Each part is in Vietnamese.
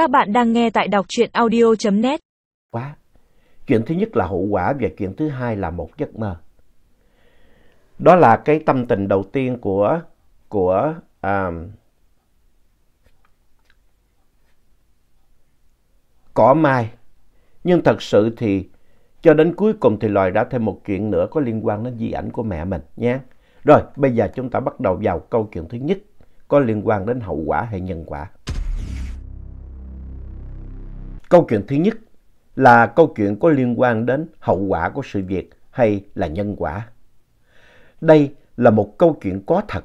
Các bạn đang nghe tại đọc truyện audio.net. Quá. Chuyện thứ nhất là hậu quả và chuyện thứ hai là một giấc mơ. Đó là cái tâm tình đầu tiên của của um, cỏ mai. Nhưng thật sự thì cho đến cuối cùng thì lòi ra thêm một chuyện nữa có liên quan đến di ảnh của mẹ mình nhé. Rồi, bây giờ chúng ta bắt đầu vào câu chuyện thứ nhất có liên quan đến hậu quả hay nhân quả. Câu chuyện thứ nhất là câu chuyện có liên quan đến hậu quả của sự việc hay là nhân quả. Đây là một câu chuyện có thật,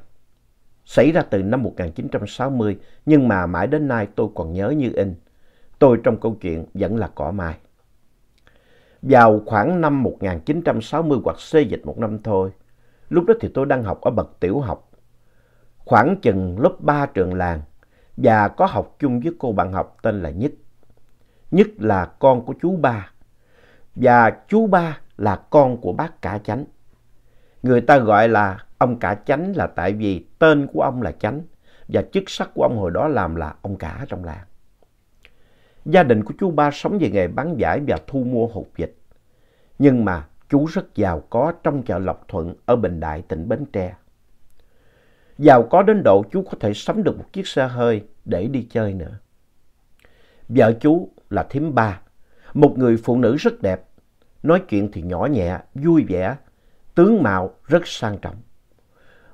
xảy ra từ năm 1960 nhưng mà mãi đến nay tôi còn nhớ như in. Tôi trong câu chuyện vẫn là cỏ mai. Vào khoảng năm 1960 hoặc xê dịch một năm thôi, lúc đó thì tôi đang học ở bậc tiểu học, khoảng chừng lớp 3 trường làng và có học chung với cô bạn học tên là Nhất. Nhất là con của chú ba và chú ba là con của bác cả chánh. Người ta gọi là ông cả chánh là tại vì tên của ông là chánh và chức sắc của ông hồi đó làm là ông cả trong làng. Gia đình của chú ba sống về nghề bán giải và thu mua hột vịt. Nhưng mà chú rất giàu có trong chợ Lộc Thuận ở Bình Đại, tỉnh Bến Tre. Giàu có đến độ chú có thể sắm được một chiếc xe hơi để đi chơi nữa. Vợ chú là thím ba, một người phụ nữ rất đẹp, nói chuyện thì nhỏ nhẹ, vui vẻ, tướng mạo rất sang trọng.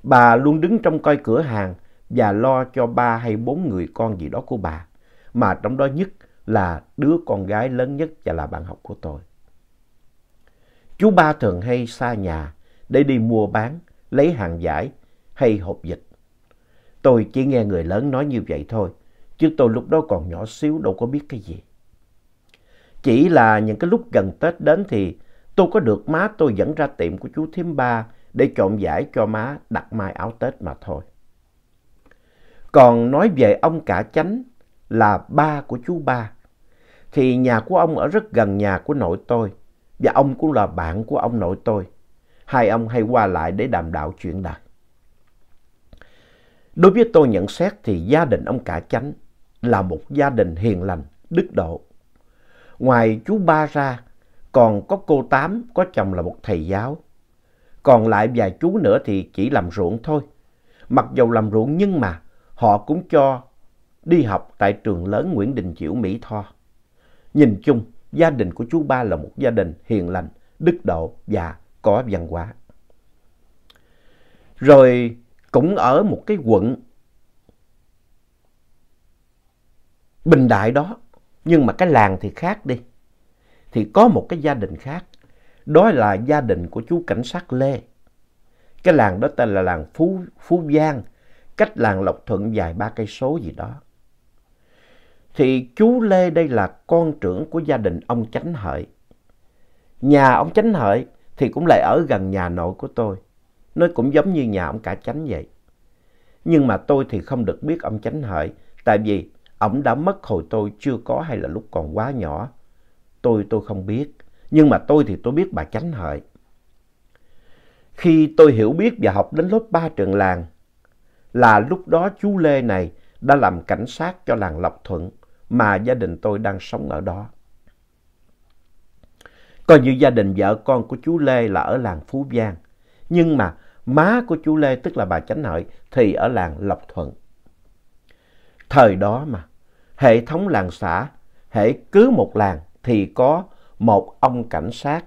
Bà luôn đứng trong coi cửa hàng và lo cho ba hay bốn người con gì đó của bà, mà trong đó nhất là đứa con gái lớn nhất và là bạn học của tôi. Chú ba thường hay xa nhà để đi mua bán, lấy hàng giải hay hộp dịch. Tôi chỉ nghe người lớn nói như vậy thôi, chứ tôi lúc đó còn nhỏ xíu đâu có biết cái gì. Chỉ là những cái lúc gần Tết đến thì tôi có được má tôi dẫn ra tiệm của chú Thiếm Ba để chọn giải cho má đặt mai áo Tết mà thôi. Còn nói về ông cả chánh là ba của chú ba, thì nhà của ông ở rất gần nhà của nội tôi và ông cũng là bạn của ông nội tôi. Hai ông hay qua lại để đàm đạo chuyện đời. Đối với tôi nhận xét thì gia đình ông cả chánh là một gia đình hiền lành, đức độ. Ngoài chú ba ra, còn có cô Tám có chồng là một thầy giáo. Còn lại vài chú nữa thì chỉ làm ruộng thôi. Mặc dù làm ruộng nhưng mà họ cũng cho đi học tại trường lớn Nguyễn Đình Chiểu Mỹ Tho. Nhìn chung, gia đình của chú ba là một gia đình hiền lành, đức độ và có văn hóa. Rồi cũng ở một cái quận Bình Đại đó, nhưng mà cái làng thì khác đi. Thì có một cái gia đình khác, đó là gia đình của chú cảnh sát Lê. Cái làng đó tên là làng Phú, Phú Giang, cách làng Lộc Thuận dài ba cây số gì đó. Thì chú Lê đây là con trưởng của gia đình ông Chánh Hợi. Nhà ông Chánh Hợi thì cũng lại ở gần nhà nội của tôi. Nó cũng giống như nhà ông cả Chánh vậy. Nhưng mà tôi thì không được biết ông Chánh Hợi, tại vì ổng đã mất hồi tôi chưa có hay là lúc còn quá nhỏ. Tôi tôi không biết, nhưng mà tôi thì tôi biết bà Chánh Hợi. Khi tôi hiểu biết và học đến lớp 3 trường làng, là lúc đó chú Lê này đã làm cảnh sát cho làng Lộc Thuận mà gia đình tôi đang sống ở đó. Coi như gia đình vợ con của chú Lê là ở làng Phú Giang, nhưng mà má của chú Lê tức là bà Chánh Hợi thì ở làng Lộc Thuận. Thời đó mà, hệ thống làng xã, hễ cứ một làng thì có một ông cảnh sát,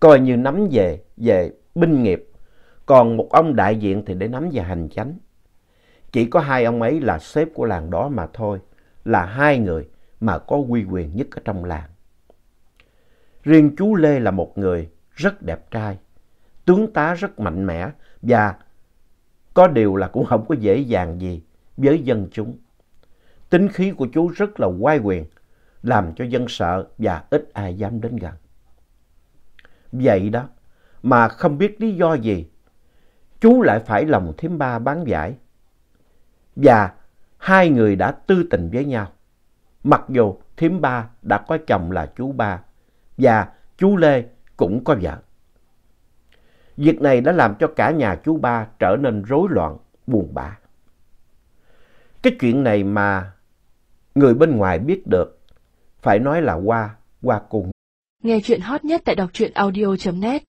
coi như nắm về, về binh nghiệp, còn một ông đại diện thì để nắm về hành chánh. Chỉ có hai ông ấy là sếp của làng đó mà thôi, là hai người mà có uy quyền nhất ở trong làng. Riêng chú Lê là một người rất đẹp trai, tướng tá rất mạnh mẽ và có điều là cũng không có dễ dàng gì với dân chúng. Tính khí của chú rất là oai quyền, làm cho dân sợ và ít ai dám đến gần. Vậy đó, mà không biết lý do gì, chú lại phải lòng thím ba bán giải. Và hai người đã tư tình với nhau. Mặc dù thím ba đã có chồng là chú ba và chú Lê cũng có vợ. Việc này đã làm cho cả nhà chú ba trở nên rối loạn, buồn bã. Cái chuyện này mà người bên ngoài biết được, phải nói là qua, qua cùng. Nghe chuyện hot nhất tại đọc truyện audio.net